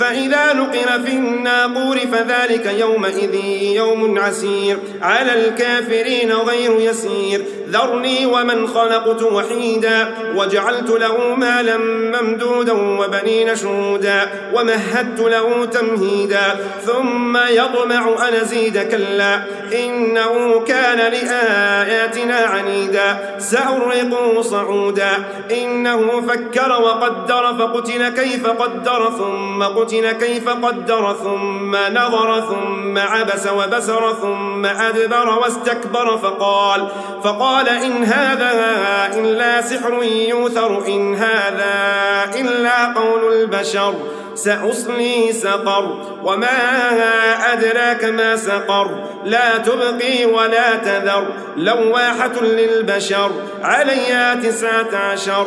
فإذا نقر في الناقور فذلك يومئذ يوم عسير. على الكافرين غير يسير. ذرني ومن خلقت وحيدا وجعلت له مالا ممدودا وبنين شهودا ومهدت له تمهيدا. ثم يطمع أن أزيد كلا إنه كان لآياتنا عنيدا. سأرقه صعودا إنه فكر وقدر فقتل كيف قدر ثم قتل كيف قدر ثم نظر ثم عبس وبسر ثم أدبر واستكبر فقال فقال إن هذا إلا سحر يوثر إن هذا إلا قول البشر سأصلي سقر وما أدراك ما سقر لا تبقي ولا تذر لواحة للبشر عليها تسعة عشر.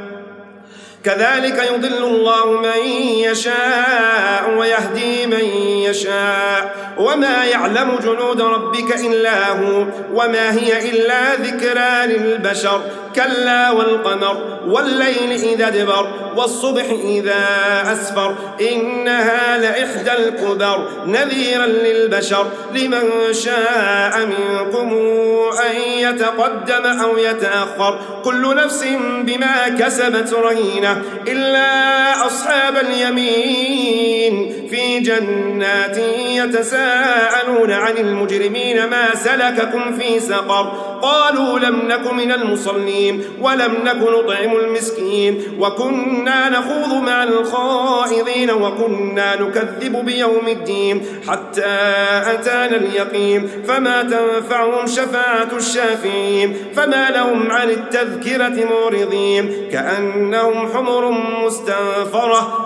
كذلك يضل الله من يشاء. يشاء. وما يعلم جنود ربك إلا هو وما هي إلا ذكرى للبشر. كلا والقمر والليل إذا دبر والصبح إذا أسفر. إنها لإحدى الكبر نذيرا للبشر. لمن شاء منكم أن يتقدم أو يتأخر. كل نفس بما كسبت رهينة إلا أصحاب اليمين. جنات يتساءلون عن المجرمين ما سلككم في سقر. قالوا لم نك من المصلين ولم نك نطعم المسكين. وكنا نخوض مع الخائضين وكنا نكذب بيوم الدين حتى أتانا اليقين. فما تنفعهم شفاعة الشافعين. فما لهم عن التذكرة معرضين. كأنهم حمر مستنفرة.